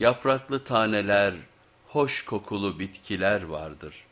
yapraklı taneler, hoş kokulu bitkiler vardır.''